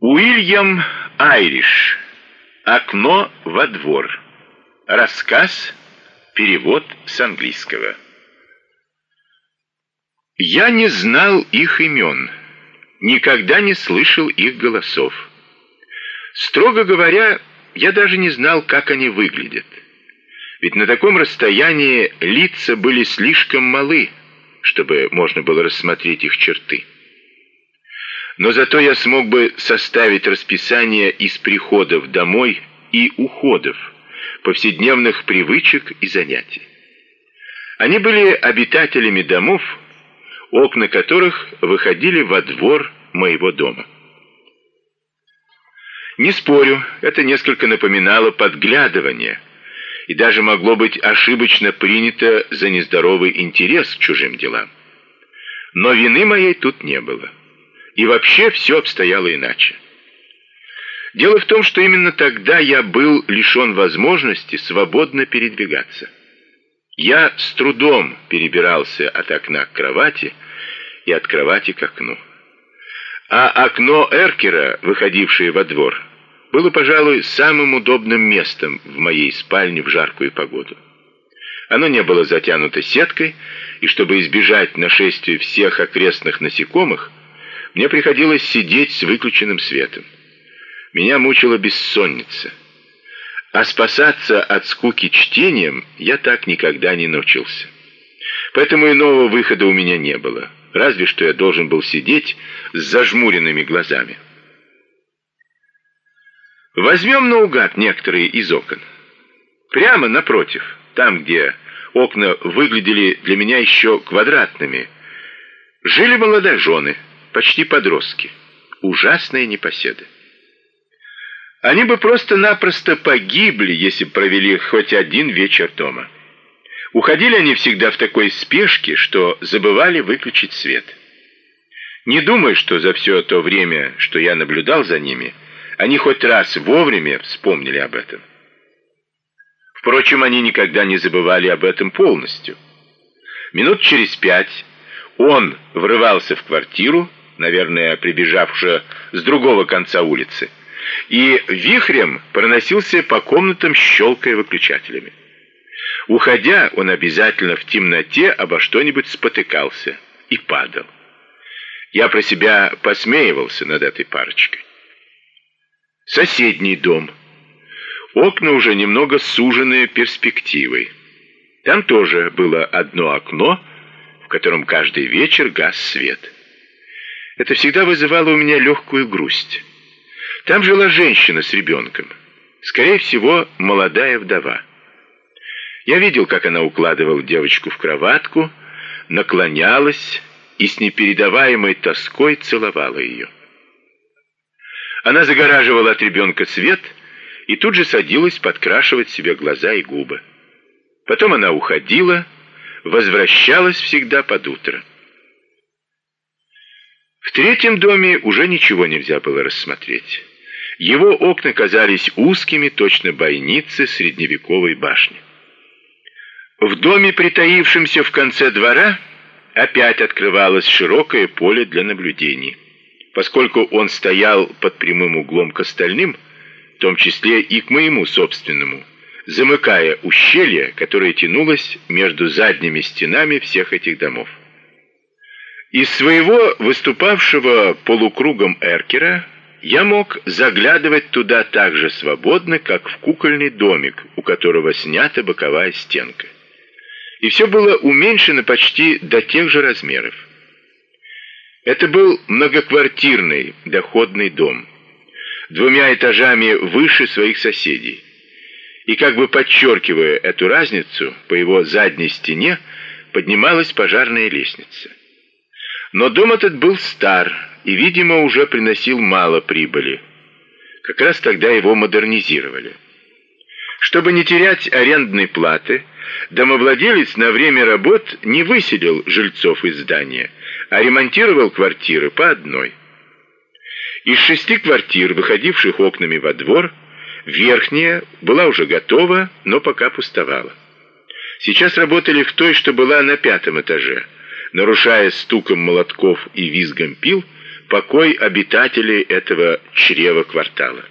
Уильям Айриш. Окно во двор. Рассказ. Перевод с английского. Я не знал их имен, никогда не слышал их голосов. Строго говоря, я даже не знал, как они выглядят. Ведь на таком расстоянии лица были слишком малы, чтобы можно было рассмотреть их черты. Но зато я смог бы составить расписание из приходов домой и уходов, повседневных привычек и занятий. Они были обитателями домов, окна которых выходили во двор моего дома. Не спорю, это несколько напоминало подглядывание и даже могло быть ошибочно принято за нездоровый интерес к чужим делам. Но вины моей тут не было. И вообще все обстояло иначе. Дело в том, что именно тогда я был лишен возможности свободно передвигаться. Я с трудом перебирался от окна к кровати и от кровати к окну. А окно Эркера, выходившее во двор, было, пожалуй, самым удобным местом в моей спальне в жаркую погоду. Оно не было затянуто сеткой, и чтобы избежать нашествия всех окрестных насекомых, мне приходилось сидеть с выключенным светом. Меня мучила бессонница. А спасаться от скуки чтением я так никогда не научился. Поэтому иного выхода у меня не было, разве что я должен был сидеть с зажмуренными глазами. Возьмем наугад некоторые из окон. Прямо напротив, там, где окна выглядели для меня еще квадратными, жили молодожены, почти подростки, ужасные непоседы. Они бы просто-напросто погибли, если бы провели хоть один вечер дома. Уходили они всегда в такой спешке, что забывали выключить свет. Не думай, что за все то время, что я наблюдал за ними, они хоть раз вовремя вспомнили об этом. Впрочем, они никогда не забывали об этом полностью. Минут через пять он врывался в квартиру, наверное, прибежавшая с другого конца улицы, и вихрем проносился по комнатам, щелкая выключателями. Уходя, он обязательно в темноте обо что-нибудь спотыкался и падал. Я про себя посмеивался над этой парочкой. Соседний дом. Окна уже немного суженные перспективой. Там тоже было одно окно, в котором каждый вечер гас свет. Это всегда вызывало у меня легкую грусть. Там жила женщина с ребенком. Скорее всего, молодая вдова. Я видел, как она укладывала девочку в кроватку, наклонялась и с непередаваемой тоской целовала ее. Она загораживала от ребенка свет и тут же садилась подкрашивать себе глаза и губы. Потом она уходила, возвращалась всегда под утро. В третьем доме уже ничего нельзя было рассмотреть. Его окна казались узкими, точно бойницы средневековой башни. В доме, притаившемся в конце двора, опять открывалось широкое поле для наблюдений. Поскольку он стоял под прямым углом к остальным, в том числе и к моему собственному, замыкая ущелье, которое тянулось между задними стенами всех этих домов. Из своего выступавшего полукругом эркера я мог заглядывать туда так же свободно, как в кукольный домик, у которого снята боковая стенка. И все было уменьшено почти до тех же размеров. Это был многоквартирный доходный дом, двумя этажами выше своих соседей. И как бы подчеркивая эту разницу, по его задней стене поднималась пожарная лестница. Но дом этот был стар и, видимо, уже приносил мало прибыли. Как раз тогда его модернизировали. Чтобы не терять арендной платы, домовладелец на время работ не выселил жильцов из здания, а ремонтировал квартиры по одной. Из шести квартир, выходивших окнами во двор, верхняя была уже готова, но пока пустовала. Сейчас работали в той, что была на пятом этаже – нарушая стуком молотков и визгом пил покой обитателей этого чрева квартала.